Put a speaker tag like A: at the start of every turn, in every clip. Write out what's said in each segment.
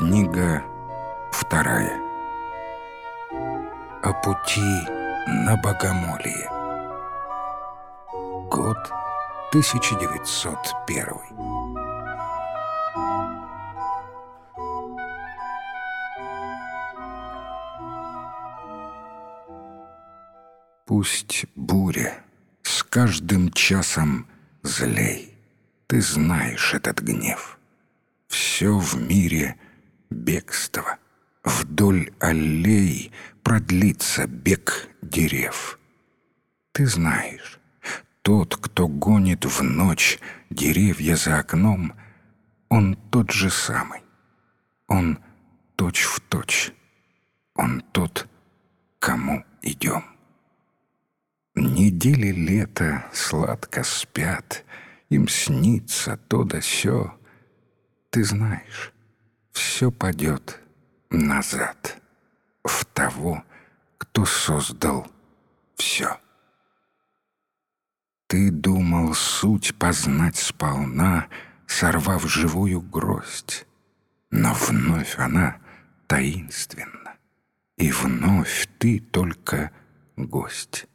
A: Книга вторая. О пути на богомолье. Год 1901. Пусть буря с каждым часом злей. Ты знаешь этот гнев. Все в мире бегство. Вдоль аллей продлится бег дерев. Ты знаешь, тот, кто гонит в ночь деревья за окном, он тот же самый. Он точь в точь. Он тот, кому идем. Недели лета сладко спят, Им снится то да сё. Ты знаешь, все падет назад В того, кто создал все. Ты думал суть познать сполна, Сорвав живую гроздь, Но вновь она таинственна, И вновь ты только гость.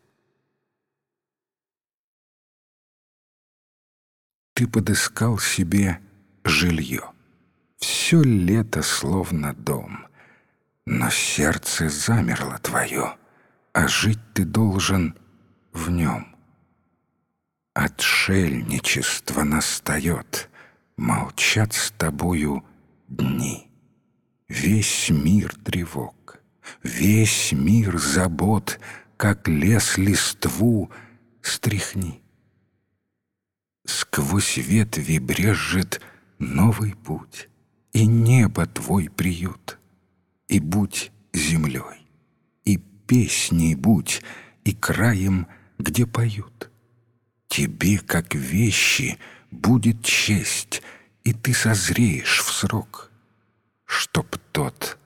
A: Ты подыскал себе жилье. Все лето словно дом. Но сердце замерло твое, а жить ты должен в нем. Отшельничество настает, молчат с тобою дни. Весь мир тревог, весь мир забот, как лес листву, стряхни. Сквозь ветви брежет новый путь, И небо твой приют, И будь землей, и песней будь, И краем, где поют. Тебе, как вещи, будет честь, И ты созреешь в срок, Чтоб тот,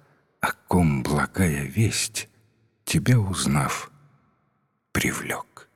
A: о ком благая весть, Тебя узнав, привлек.